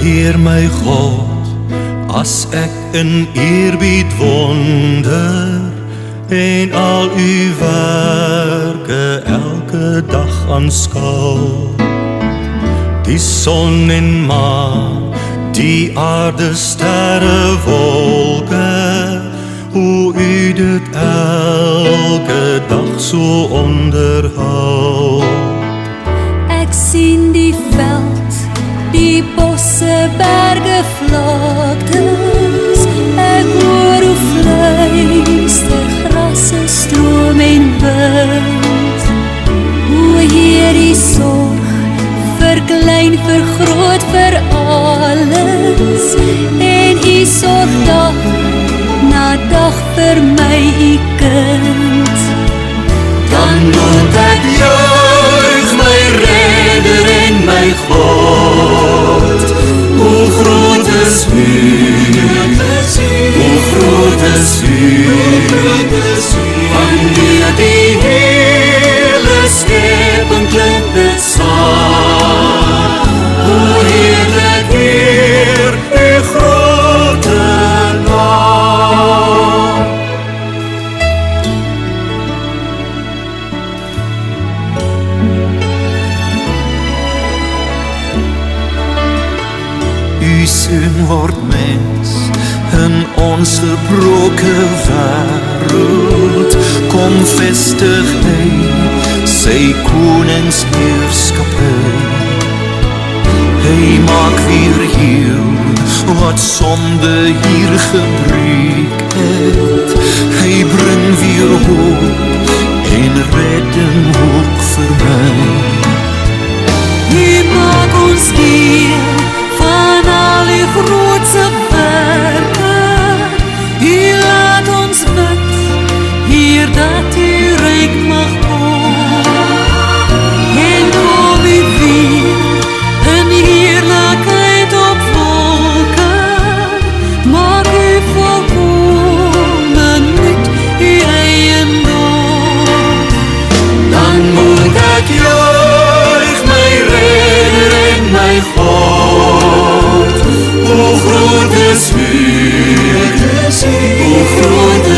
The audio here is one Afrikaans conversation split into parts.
Heer my God, as ek in eerbied wonder en al u werke elke dag aanskou. Die son en maan, die aarde, sterre, wolke, hoe u dit elke dag so onderhou. Berge, vlaktes. Ek hoor hoe fluister grasse, stroom en wind. Hoe Heer die sorg vir klein, vir alles. En u sorg dag na dag vir my, u des vues, o fruit des. toen wordt mens een ongebroken wereld. Kom vestig heen, zij koningsheerschappij. Hij maakt weer heel wat zonde hier gebruikt. Hoe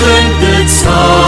春的草。